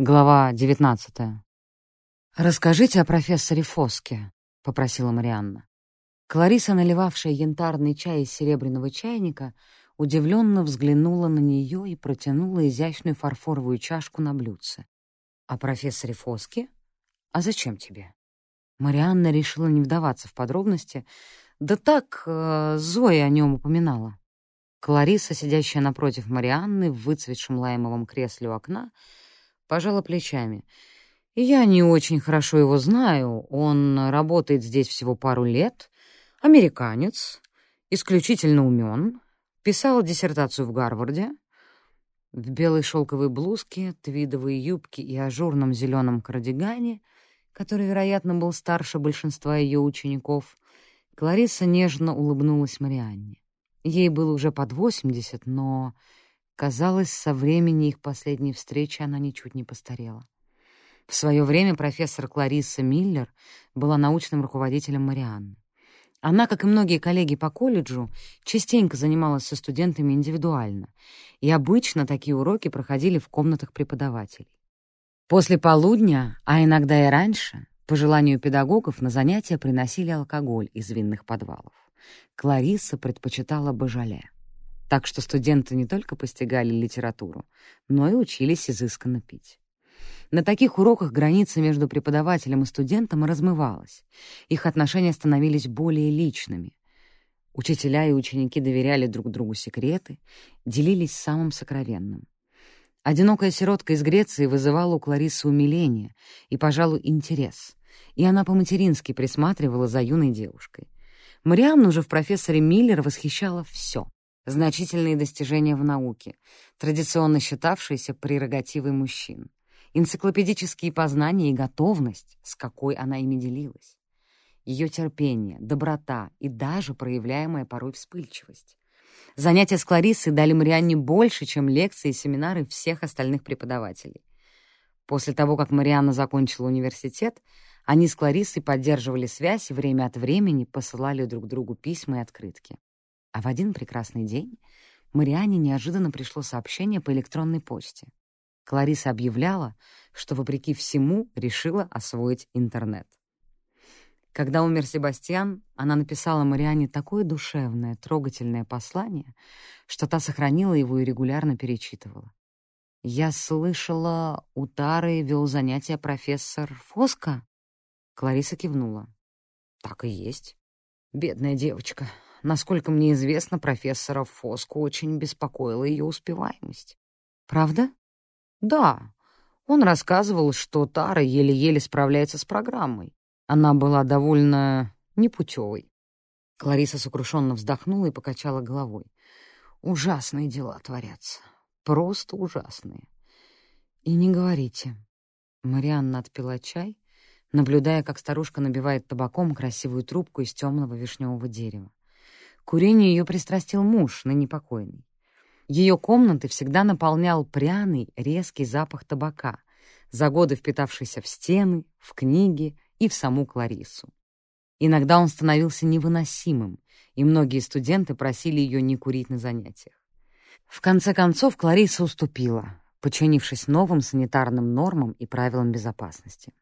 Глава девятнадцатая. «Расскажите о профессоре Фоске», — попросила Марианна. Клариса, наливавшая янтарный чай из серебряного чайника, удивленно взглянула на нее и протянула изящную фарфоровую чашку на блюдце. «О профессоре Фоске? А зачем тебе?» Марианна решила не вдаваться в подробности. Да так, э, Зоя о нем упоминала. Клариса, сидящая напротив Марианны в выцветшем лаймовом кресле у окна, — пожала плечами. «Я не очень хорошо его знаю. Он работает здесь всего пару лет. Американец, исключительно умен. Писал диссертацию в Гарварде. В белой шелковой блузке, твидовой юбке и ажурном зеленом кардигане, который, вероятно, был старше большинства ее учеников, Клариса нежно улыбнулась Марианне. Ей было уже под восемьдесят, но Казалось, со времени их последней встречи она ничуть не постарела. В свое время профессор Кларисса Миллер была научным руководителем Марианны. Она, как и многие коллеги по колледжу, частенько занималась со студентами индивидуально, и обычно такие уроки проходили в комнатах преподавателей. После полудня, а иногда и раньше, по желанию педагогов на занятия приносили алкоголь из винных подвалов. Кларисса предпочитала божале так что студенты не только постигали литературу, но и учились изысканно пить. На таких уроках граница между преподавателем и студентом размывалась, их отношения становились более личными. Учителя и ученики доверяли друг другу секреты, делились самым сокровенным. Одинокая сиротка из Греции вызывала у Кларисы умиление и, пожалуй, интерес, и она по-матерински присматривала за юной девушкой. Марианну же в профессоре Миллер восхищало все значительные достижения в науке, традиционно считавшиеся прерогативой мужчин, энциклопедические познания и готовность, с какой она ими делилась, ее терпение, доброта и даже проявляемая порой вспыльчивость. Занятия с Клариссой дали Марианне больше, чем лекции и семинары всех остальных преподавателей. После того, как Марианна закончила университет, они с Клариссой поддерживали связь и время от времени посылали друг другу письма и открытки. А в один прекрасный день Мариане неожиданно пришло сообщение по электронной почте. Клариса объявляла, что, вопреки всему, решила освоить интернет. Когда умер Себастьян, она написала Мариане такое душевное, трогательное послание, что та сохранила его и регулярно перечитывала. «Я слышала, у Тары вел занятия профессор Фоска?» Клариса кивнула. «Так и есть. Бедная девочка. Насколько мне известно, профессора Фоску очень беспокоила ее успеваемость. Правда? Да. Он рассказывал, что Тара еле-еле справляется с программой. Она была довольно непутевой. Клариса сокрушенно вздохнула и покачала головой. Ужасные дела творятся. Просто ужасные. И не говорите. Марианна отпила чай, наблюдая, как старушка набивает табаком красивую трубку из темного вишневого дерева курению ее пристрастил муж, ныне покойный. Ее комнаты всегда наполнял пряный, резкий запах табака, за годы впитавшийся в стены, в книги и в саму Кларису. Иногда он становился невыносимым, и многие студенты просили ее не курить на занятиях. В конце концов Клариса уступила, подчинившись новым санитарным нормам и правилам безопасности.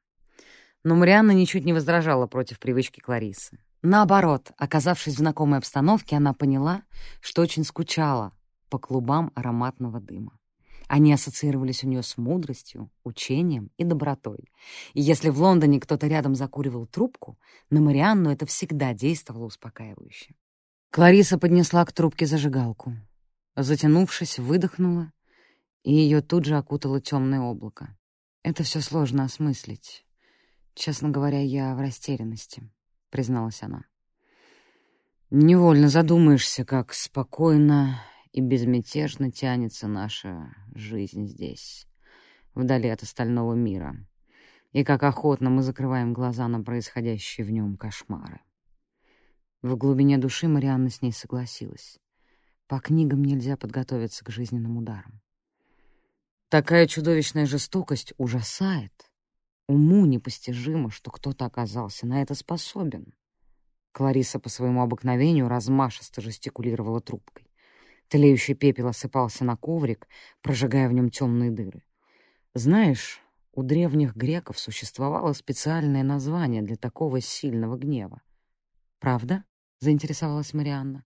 Но Марианна ничуть не возражала против привычки Кларисы. Наоборот, оказавшись в знакомой обстановке, она поняла, что очень скучала по клубам ароматного дыма. Они ассоциировались у нее с мудростью, учением и добротой. И если в Лондоне кто-то рядом закуривал трубку, на Марианну это всегда действовало успокаивающе. Клариса поднесла к трубке зажигалку. Затянувшись, выдохнула, и ее тут же окутало темное облако. Это все сложно осмыслить. Честно говоря, я в растерянности призналась она. Невольно задумаешься, как спокойно и безмятежно тянется наша жизнь здесь, вдали от остального мира, и как охотно мы закрываем глаза на происходящие в нем кошмары. В глубине души Марианна с ней согласилась. По книгам нельзя подготовиться к жизненным ударам. Такая чудовищная жестокость ужасает, Уму непостижимо, что кто-то оказался на это способен. Клариса по своему обыкновению размашисто жестикулировала трубкой. Тлеющий пепел осыпался на коврик, прожигая в нем темные дыры. «Знаешь, У древних греков существовало специальное название для такого сильного гнева. «Правда?» — заинтересовалась Марианна.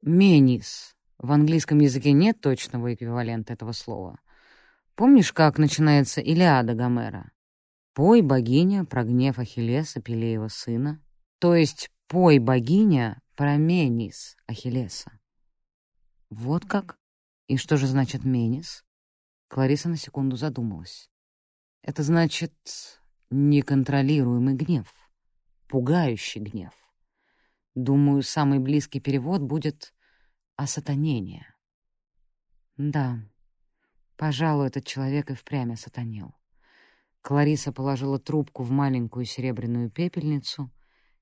«Менис. В английском языке нет точного эквивалента этого слова. Помнишь, как начинается Илиада Гомера? «Пой, богиня, про гнев Ахиллеса, Пелеева сына». То есть «пой, богиня, про Менис Ахиллеса». Вот как? И что же значит «менис»? Клариса на секунду задумалась. Это значит неконтролируемый гнев, пугающий гнев. Думаю, самый близкий перевод будет «осатанение». Да, пожалуй, этот человек и впрямь осатанел. Клариса положила трубку в маленькую серебряную пепельницу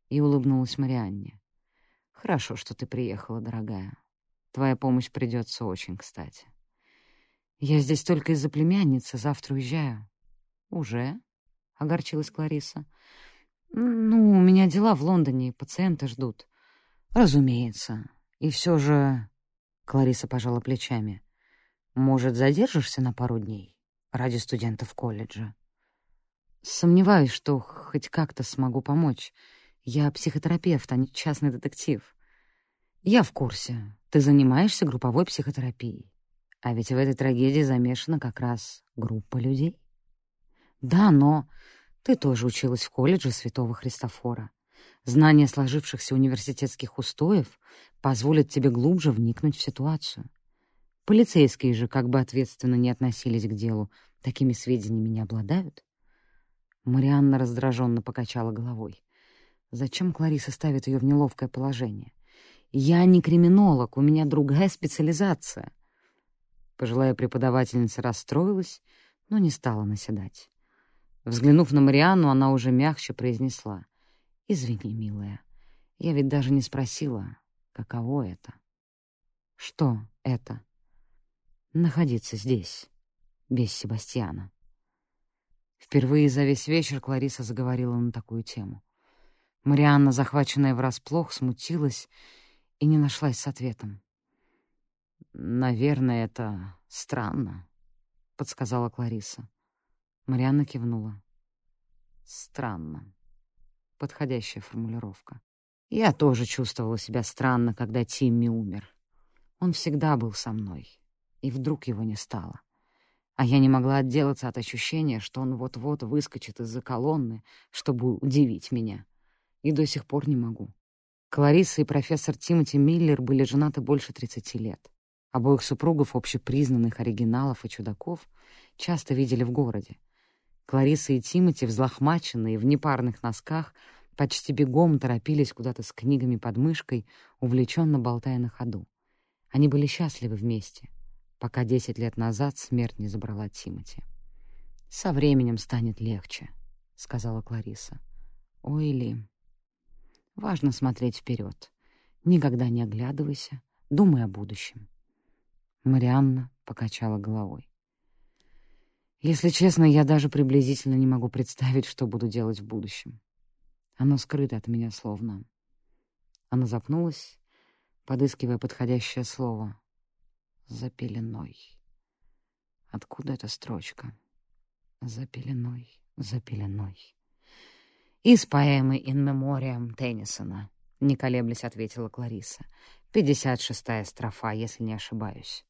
и улыбнулась Марианне. «Хорошо, что ты приехала, дорогая. Твоя помощь придется очень кстати. Я здесь только из-за племянницы, завтра уезжаю. «Уже?» — огорчилась Клариса. «Ну, у меня дела в Лондоне, пациенты ждут». «Разумеется. И все же...» — Клариса пожала плечами. «Может, задержишься на пару дней ради студентов колледжа?» «Сомневаюсь, что хоть как-то смогу помочь. Я психотерапевт, а не частный детектив». «Я в курсе. Ты занимаешься групповой психотерапией. А ведь в этой трагедии замешана как раз группа людей». Да, но ты тоже училась в колледже Святого Христофора. Знание сложившихся университетских устоев позволит тебе глубже вникнуть в ситуацию. Полицейские же, как бы ответственно не относились к делу, такими сведениями не обладают. Марианна раздраженно покачала головой. Зачем Клариса ставит ее в неловкое положение? Я не криминолог, у меня другая специализация. Пожилая преподавательница расстроилась, но не стала наседать. Взглянув на Марианну, она уже мягче произнесла. «Извини, милая, я ведь даже не спросила, каково это». «Что это?» «Находиться здесь, без Себастьяна». Впервые за весь вечер Клариса заговорила на такую тему. Марианна, захваченная врасплох, смутилась и не нашлась с ответом. «Наверное, это странно», — подсказала Клариса. Марианна кивнула. Странно. Подходящая формулировка. Я тоже чувствовала себя странно, когда Тимми умер. Он всегда был со мной, и вдруг его не стало. А я не могла отделаться от ощущения, что он вот-вот выскочит из-за колонны, чтобы удивить меня. И до сих пор не могу. Клариса и профессор Тимоти Миллер были женаты больше 30 лет. Обоих супругов, общепризнанных оригиналов и чудаков, часто видели в городе. Клариса и Тимати, взлохмаченные, в непарных носках, почти бегом торопились куда-то с книгами под мышкой, увлеченно болтая на ходу. Они были счастливы вместе, пока десять лет назад смерть не забрала Тимати. «Со временем станет легче», — сказала Клариса. «Ой, Ли, важно смотреть вперед. Никогда не оглядывайся, думай о будущем». Марианна покачала головой. Если честно, я даже приблизительно не могу представить, что буду делать в будущем. Оно скрыто от меня словно. Она запнулась, подыскивая подходящее слово. «За пеленой». Откуда эта строчка? «За пеленой, за пеленой». «Из поэмы «In Memoriam» Теннисона», — не колеблясь ответила Клариса. «Пятьдесят шестая строфа, если не ошибаюсь».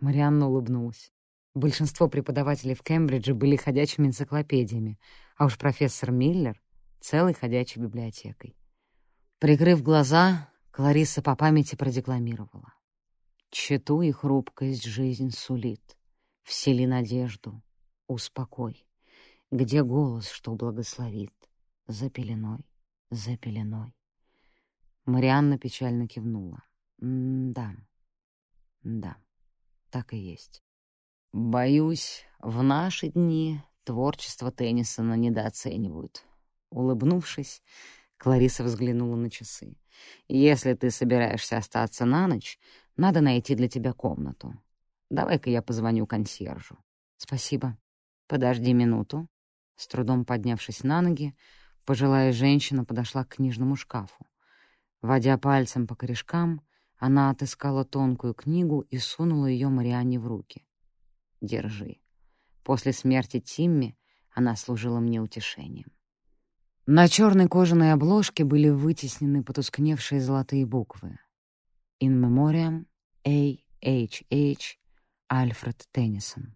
Марианна улыбнулась. Большинство преподавателей в Кембридже были ходячими энциклопедиями, а уж профессор Миллер — целой ходячей библиотекой. Прикрыв глаза, Клариса по памяти продекламировала. «Чету и хрупкость жизнь сулит, всели надежду, успокой, где голос, что благословит, за пеленой, за пеленой». Марианна печально кивнула. «Да, да, так и есть». Боюсь, в наши дни творчество Теннисона недооценивают. Улыбнувшись, Клариса взглянула на часы. «Если ты собираешься остаться на ночь, надо найти для тебя комнату. Давай-ка я позвоню консьержу». «Спасибо. Подожди минуту». С трудом поднявшись на ноги, пожилая женщина подошла к книжному шкафу. Водя пальцем по корешкам, она отыскала тонкую книгу и сунула ее Марианне в руки. Держи. После смерти Тимми она служила мне утешением. На черной кожаной обложке были вытеснены потускневшие золотые буквы. «In Memoriam A. H. H. Альфред Теннисон».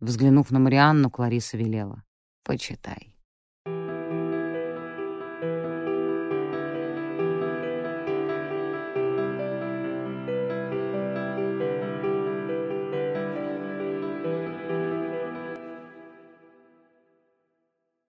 Взглянув на Марианну, Клариса велела. «Почитай».